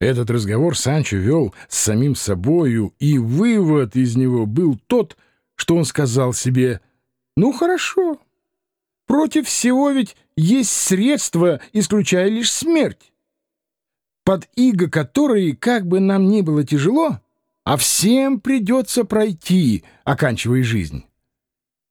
Этот разговор Санчо вел с самим собою, и вывод из него был тот, что он сказал себе «Ну, хорошо, против всего ведь есть средства, исключая лишь смерть, под иго которой, как бы нам ни было тяжело, а всем придется пройти, оканчивая жизнь.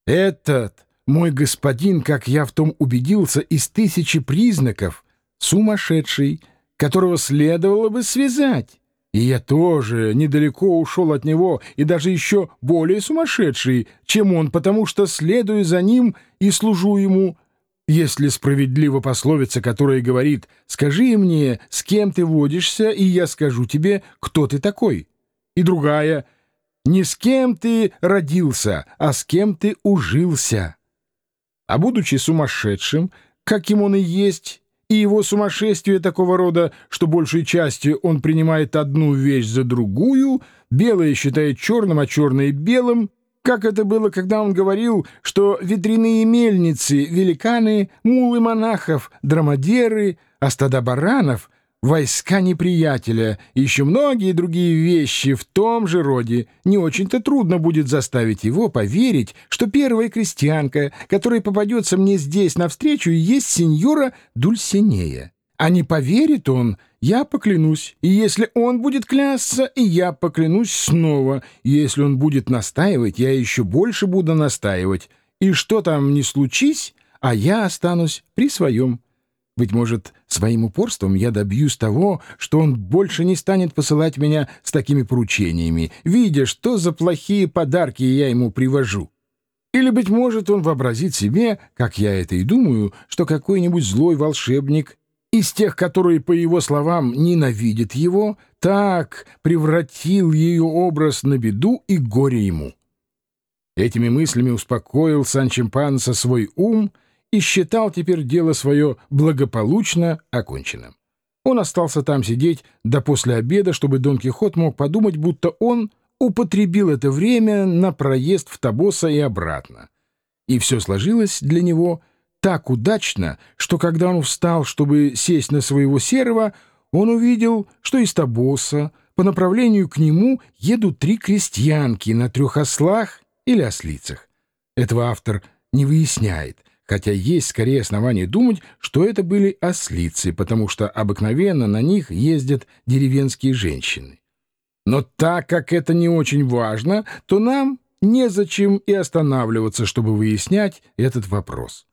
Этот мой господин, как я в том убедился, из тысячи признаков, сумасшедший, которого следовало бы связать. И я тоже недалеко ушел от него и даже еще более сумасшедший, чем он, потому что следую за ним и служу ему. Если справедлива пословица, которая говорит «Скажи мне, с кем ты водишься, и я скажу тебе, кто ты такой». И другая «Не с кем ты родился, а с кем ты ужился». А будучи сумасшедшим, каким он и есть, и его сумасшествие такого рода, что большей частью он принимает одну вещь за другую, белое считает черным, а черное — белым, как это было, когда он говорил, что ветряные мельницы — великаны, мулы монахов, драмадеры, а стада баранов — войска неприятеля и еще многие другие вещи в том же роде, не очень-то трудно будет заставить его поверить, что первая крестьянка, которая попадется мне здесь навстречу, есть сеньора Дульсинея. А не поверит он, я поклянусь, и если он будет клясться, и я поклянусь снова, и если он будет настаивать, я еще больше буду настаивать, и что там ни случись, а я останусь при своем. Быть может, своим упорством я добьюсь того, что он больше не станет посылать меня с такими поручениями, видя, что за плохие подарки я ему привожу. Или, быть может, он вообразит себе, как я это и думаю, что какой-нибудь злой волшебник из тех, которые, по его словам, ненавидят его, так превратил ее образ на беду и горе ему. Этими мыслями успокоил Санчо Панса свой ум — и считал теперь дело свое благополучно оконченным. Он остался там сидеть до после обеда, чтобы Дон Кихот мог подумать, будто он употребил это время на проезд в Табоса и обратно. И все сложилось для него так удачно, что когда он встал, чтобы сесть на своего серого, он увидел, что из Табоса по направлению к нему едут три крестьянки на трех ослах или ослицах. Этого автор не выясняет, хотя есть скорее основания думать, что это были ослицы, потому что обыкновенно на них ездят деревенские женщины. Но так как это не очень важно, то нам незачем и останавливаться, чтобы выяснять этот вопрос.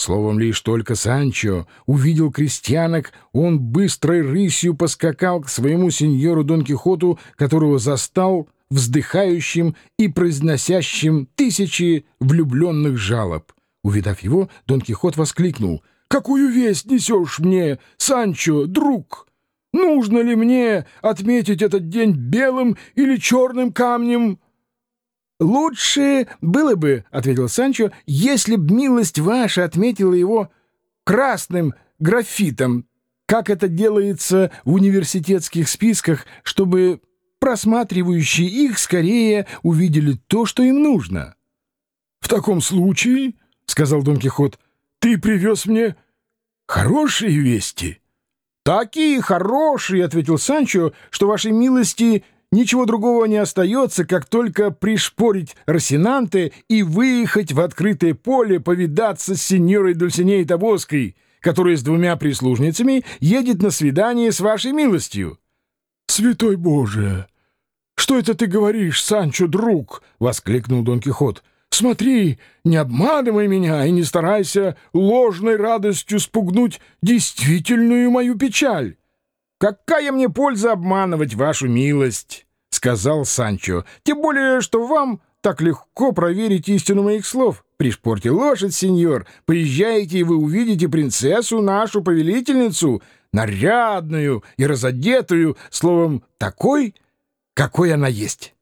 Словом, лишь только Санчо увидел крестьянок, он быстрой рысью поскакал к своему сеньору Дон Кихоту, которого застал вздыхающим и произносящим тысячи влюбленных жалоб. Увидав его, Дон Кихот воскликнул. «Какую весть несешь мне, Санчо, друг? Нужно ли мне отметить этот день белым или черным камнем?» «Лучше было бы, — ответил Санчо, — если б милость ваша отметила его красным графитом, как это делается в университетских списках, чтобы просматривающие их скорее увидели то, что им нужно». «В таком случае, — сказал Дон Кихот, — ты привез мне хорошие вести. — Такие хорошие, — ответил Санчо, — что вашей милости ничего другого не остается, как только пришпорить Росинанте и выехать в открытое поле повидаться с сеньорой Дульсинеей Табоской, которая с двумя прислужницами едет на свидание с вашей милостью. — Святой Боже! Что это ты говоришь, Санчо, друг? — воскликнул Дон Кихот. — Смотри, не обманывай меня и не старайся ложной радостью спугнуть действительную мою печаль. — Какая мне польза обманывать вашу милость? — сказал Санчо. — Тем более, что вам так легко проверить истину моих слов. Пришпорьте лошадь, сеньор, поезжайте, и вы увидите принцессу, нашу повелительницу, нарядную и разодетую, словом, такой, какой она есть.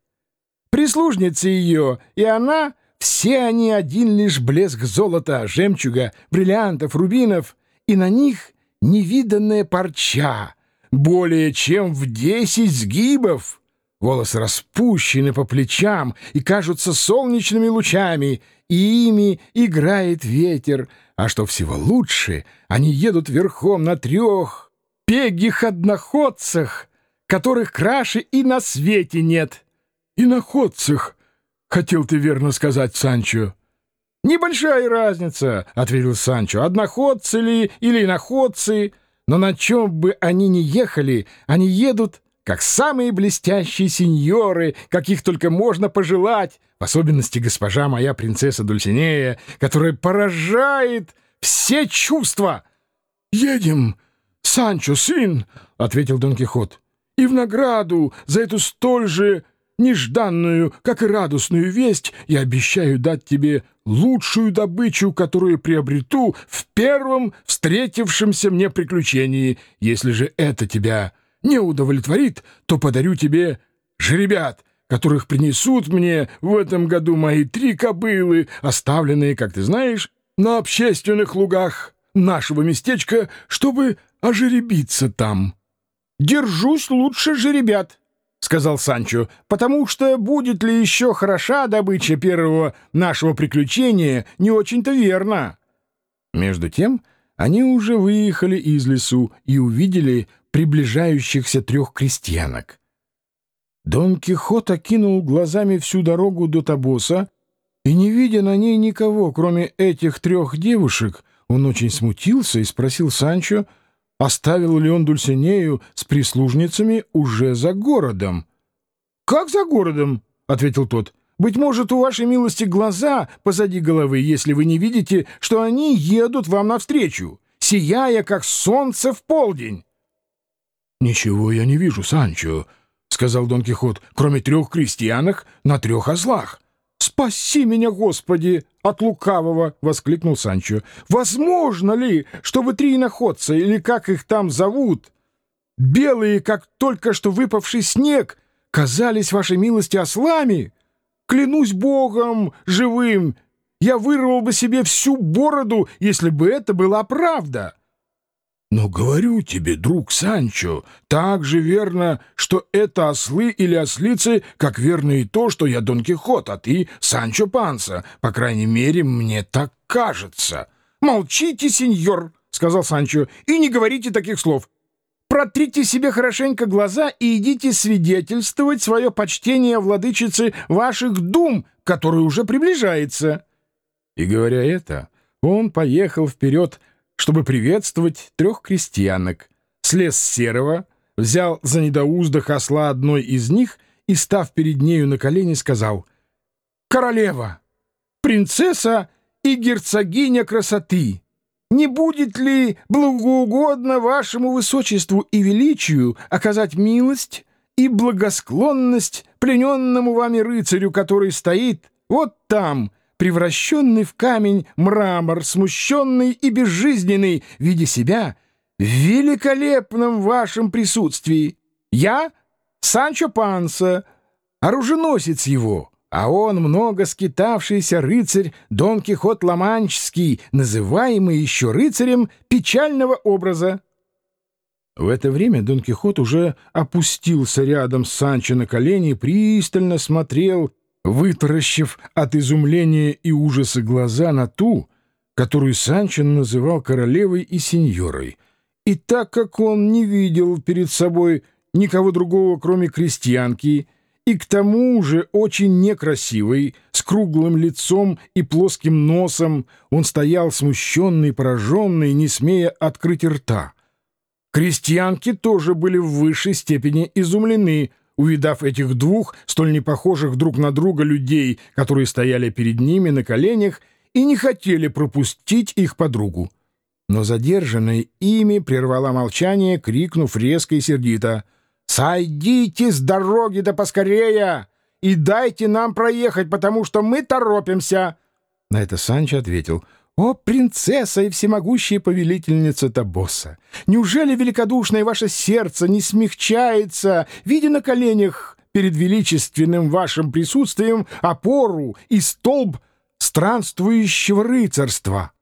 Прислужница ее, и она все они один лишь блеск золота, жемчуга, бриллиантов, рубинов, и на них невиданная парча, более чем в десять сгибов. Волосы распущены по плечам и кажутся солнечными лучами, и ими играет ветер, а что всего лучше, они едут верхом на трех пегих одноходцах, которых краше и на свете нет. — Иноходцах, — хотел ты верно сказать, Санчо. — Небольшая разница, — ответил Санчо, — одноходцы ли или иноходцы, но на чем бы они ни ехали, они едут как самые блестящие сеньоры, каких только можно пожелать, в особенности госпожа моя принцесса Дульсинея, которая поражает все чувства. — Едем, Санчо, сын, — ответил Дон Кихот, — и в награду за эту столь же нежданную, как и радостную весть я обещаю дать тебе лучшую добычу, которую приобрету в первом встретившемся мне приключении, если же это тебя не удовлетворит, то подарю тебе жеребят, которых принесут мне в этом году мои три кобылы, оставленные, как ты знаешь, на общественных лугах нашего местечка, чтобы ожеребиться там. — Держусь лучше жеребят, — сказал Санчо, — потому что будет ли еще хороша добыча первого нашего приключения, не очень-то верно. Между тем они уже выехали из лесу и увидели приближающихся трех крестьянок. Дон Кихот окинул глазами всю дорогу до Табоса, и, не видя на ней никого, кроме этих трех девушек, он очень смутился и спросил Санчо, оставил ли он Дульсинею с прислужницами уже за городом. — Как за городом? — ответил тот. — Быть может, у вашей милости глаза позади головы, если вы не видите, что они едут вам навстречу, сияя, как солнце в полдень. — Ничего я не вижу, Санчо, — сказал Дон Кихот, — кроме трех крестьянок на трех ослах. — Спаси меня, Господи, от лукавого! — воскликнул Санчо. — Возможно ли, чтобы три находца, или как их там зовут, белые, как только что выпавший снег, казались вашей милости ослами? Клянусь Богом живым, я вырвал бы себе всю бороду, если бы это была правда. — но говорю тебе, друг Санчо, так же верно, что это ослы или ослицы, как верно и то, что я Дон Кихот, а ты Санчо Панса. По крайней мере, мне так кажется. — Молчите, сеньор, — сказал Санчо, — и не говорите таких слов. Протрите себе хорошенько глаза и идите свидетельствовать свое почтение владычице ваших дум, который уже приближается. И говоря это, он поехал вперед, — чтобы приветствовать трех крестьянок, слез серого, взял за недоуздах осла одной из них и, став перед нею на колени, сказал «Королева, принцесса и герцогиня красоты, не будет ли благоугодно вашему высочеству и величию оказать милость и благосклонность плененному вами рыцарю, который стоит вот там, превращенный в камень мрамор, смущенный и безжизненный, видя себя в великолепном вашем присутствии. Я — Санчо Панса, оруженосец его, а он много скитавшийся рыцарь Дон Кихот Ламанчский, называемый еще рыцарем печального образа. В это время Дон Кихот уже опустился рядом с Санчо на колени и пристально смотрел вытаращив от изумления и ужаса глаза на ту, которую Санчин называл королевой и сеньорой. И так как он не видел перед собой никого другого, кроме крестьянки, и к тому же очень некрасивой, с круглым лицом и плоским носом, он стоял смущенный, пораженный, не смея открыть рта. Крестьянки тоже были в высшей степени изумлены, увидав этих двух, столь непохожих друг на друга людей, которые стояли перед ними на коленях и не хотели пропустить их подругу. Но задержанная ими прервала молчание, крикнув резко и сердито «Сойдите с дороги да поскорее и дайте нам проехать, потому что мы торопимся!» На это Санчо ответил — «О, принцесса и всемогущая повелительница Табоса! Неужели великодушное ваше сердце не смягчается, видя на коленях перед величественным вашим присутствием опору и столб странствующего рыцарства?»